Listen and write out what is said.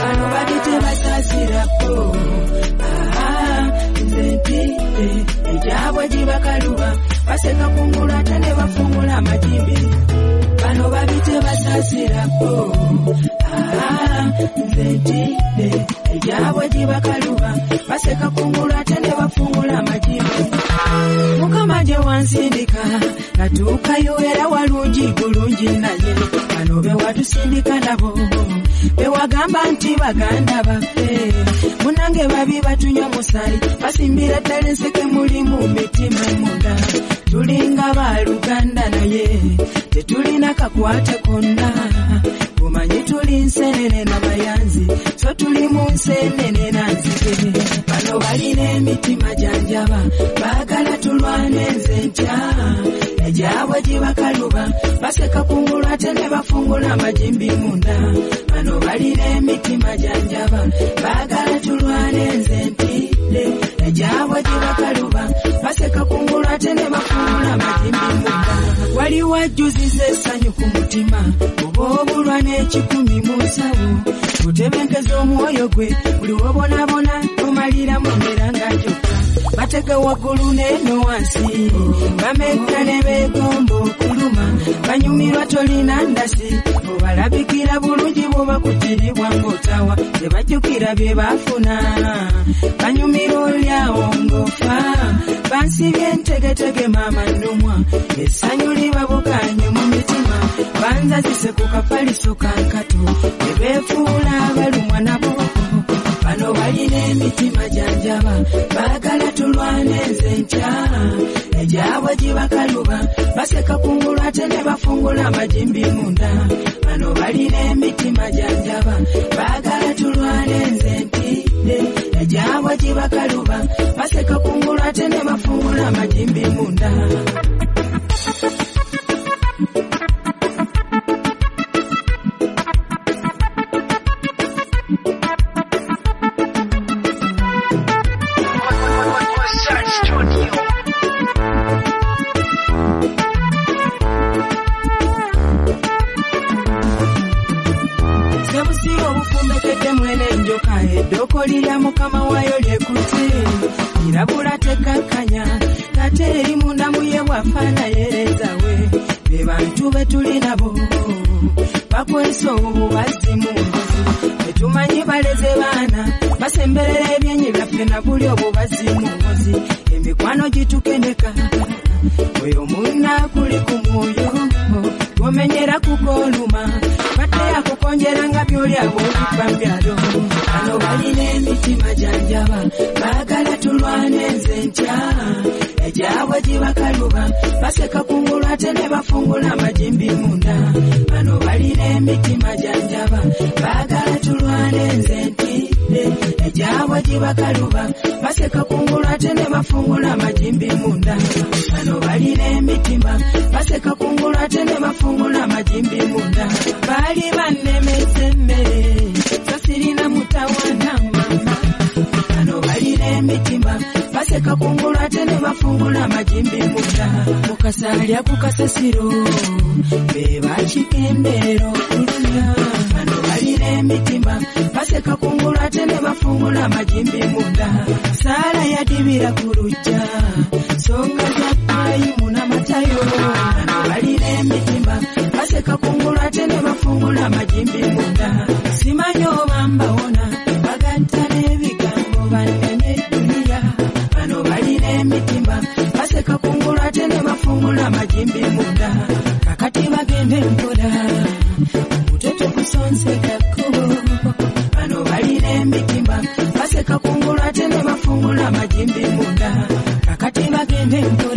bano bagite basasirako nze ntidde egyabwe gibakaluba. baseka baseka kungulu ate ne bafungula amajimbi mukama gye wansindika natuukayo era walungi bulungi naye. Bano bewatusindika nabo bewagamba nti baganda baffe. Munange babi batunywa musaayi basimbira ddala enseke mulimu mitima munda. Tulinga baluganda naye tetulina kakwate konna. Bumanyi tuli nsenene n'abayanzi so tuli mu nsenene nanzige bano balina emitima janjaba baagala tulwane nze ntya egyabwe gibakaluba baseka kungulu ate ne bafungula amajimbi munda. Bano balina emitima janjaba baagala tulwane nze ntidde egyabwe gibakaluba baseka kungulu ate ne bafungula amajimbi munda. Waliwo ajjuziza essanyu ku mutima oba obulwa n'ekikumi mu nsawo. Kutebenkeza omwoyo gwe buli wobonabona omaliramu embeera nga gyokka batega waggulu n'eno wansi. Bamekka ne beegomba okuluma banyumirwa tolina ndasi. Obalabikira bulungi bwobakutirirwa ng'otawa tebajjukira bye baafuna. Banyumira olyawo ng'ofa bansibye entegetege maama nnumwa. Essanyu libabukanye mu mitima banzazise ku kapaliso kankato ne beefuula abalumwa nabo bano balina emitima janjaba baagala tulwane nze ntya egyabwe gibakaluba baseka kungulu ate ne bafungula amajimbi munda. Bano balina emitima janjaba baagala tulwane nze ntidde egyabwe gibakaluba baseka kungulu ate ne bafungula amajimbi munda sebusi obufumbekedde mwene enjoka eddoko lirya mukama waayo lyekutte irabula tekakkanya kate eri mundamu ye bwafaanayerezawe be bantu be tuli nabo. Bakwesa obubazi mu ngozi betumanyi baleze baana basemberera ebyenyi byaffe na buli obubazi mu ngozi emikwano gitukendeka oyo munna kuli ku mwoyo gomenyera kukoluma badde akukonjera nga byoliabo obiba mbyalo bano balina emitima janjaba baagala tulwane nze ntya. Egyabwe gibakaluba baseka kungulu ate ne bafungula amajimbi munda. Bano balina emitima janjaba baagala tulwane nze ntidde. Egyabwe gibakaluba baseka kungulu ate ne bafungula amajimbi munda. Bano balina emitima. Baseka kungulu ate ne amajimbi munda baali bannemeza emmere so sirina mutawana mama. Bano balina emitima baseka kungulu ate ne bafungula amajimbi munda mukasalya ku kasasiro be bakigendeera okulya bano balina emitima baseka kungulu ate ne bafungula amajimbi munda saala yadibira ku lujja songa za pulayimu kusonseka kkubo bano balina emitima baseka kungulu ate ne bafungula amajimbi munda. Kakati bagende mpola